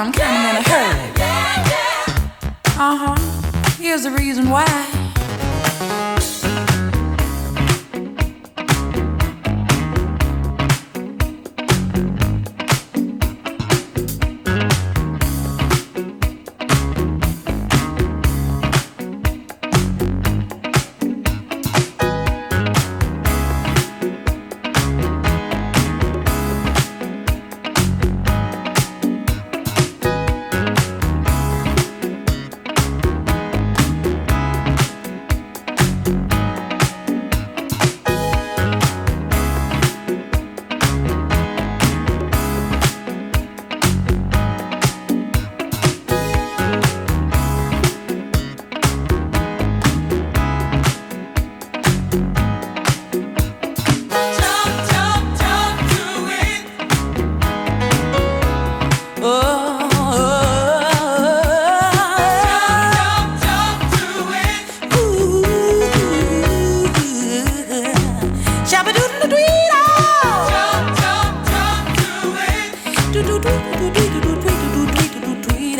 I'm kinda in a hurry. Uh huh. Here's the reason why.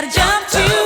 gotta jump to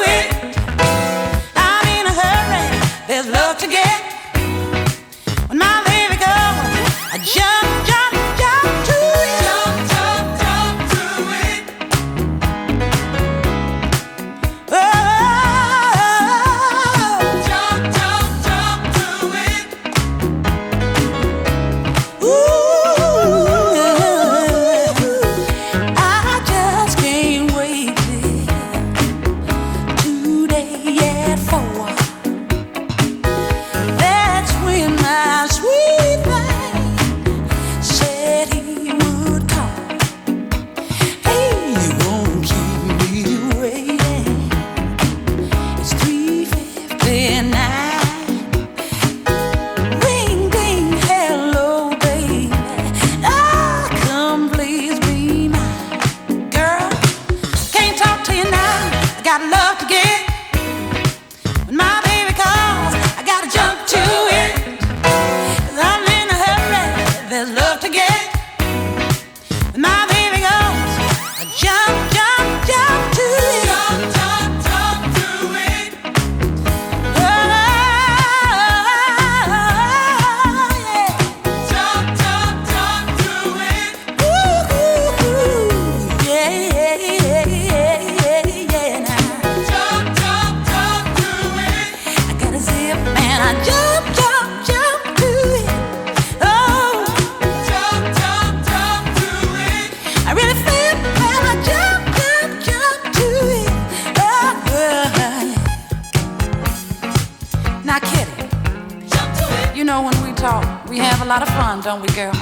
talk. We have a lot of fun, don't we, girl?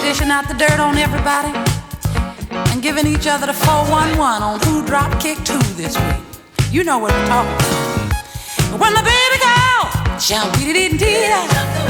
Dishing out the dirt on everybody and giving each other the 411 on who drop kicked who this week. You know what we're talking about. When the baby girl, jump, dee dee dee